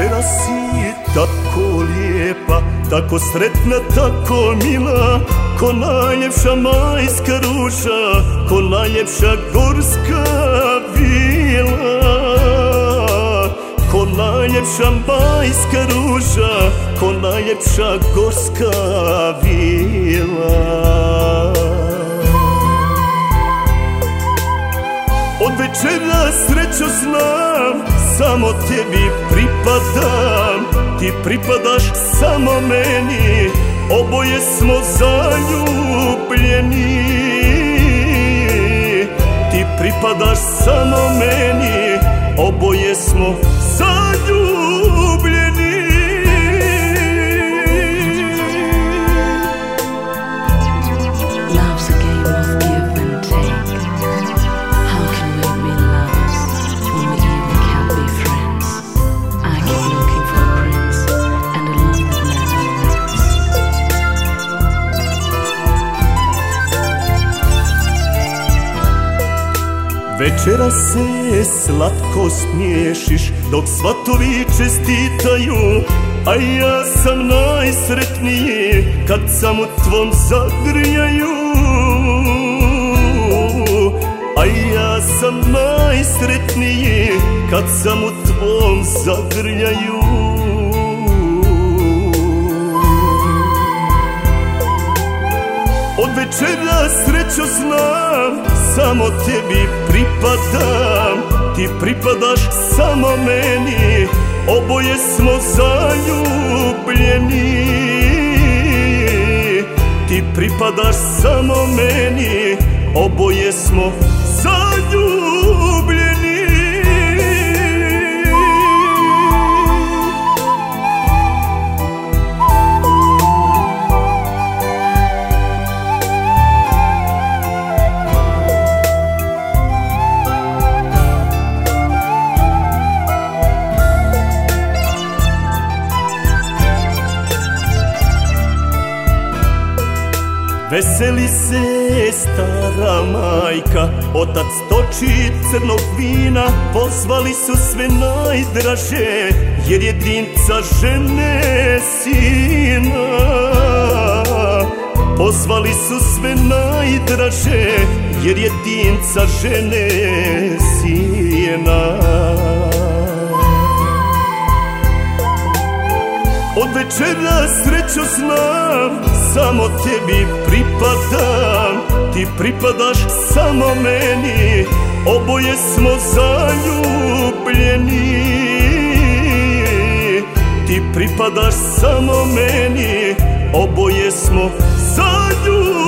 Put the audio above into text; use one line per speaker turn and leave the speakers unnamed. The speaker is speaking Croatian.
Večera si tako lijepa, tako sretna, tako mila. Ko najljepša majska ruža, ko najljepša gorska vila. Ko najljepša majska ruža, ko najljepša gorska vila večera sreću znam, samo tebi pripadam. Ti pripadaš samo meni, oboje smo zaljubljeni. Ti pripadaš samo meni, oboje smo Večera se slatko smiješiš dok svatovi čestitaju. A ja sam najsretniji kad sam u tvom zagrljaju A ja sam najsretniji kad sam u tvom zagrljaju Večera sreću znam, samo tebi pripadam. Ti pripadaš samo meni, oboje smo zaljubljeni. Ti pripadaš samo meni, oboje smo Veseli se stara majka, otac toči crnog vina, pozvali su sve najdraže, jer je dinca žene sina. Pozvali su sve najdraže, jer je dinca žene sina. Od večera sreću znam, samo tebi pripadam. Ti pripadaš samo meni, oboje smo zaljubljeni. Ti pripadaš samo meni, oboje smo zaljubljeni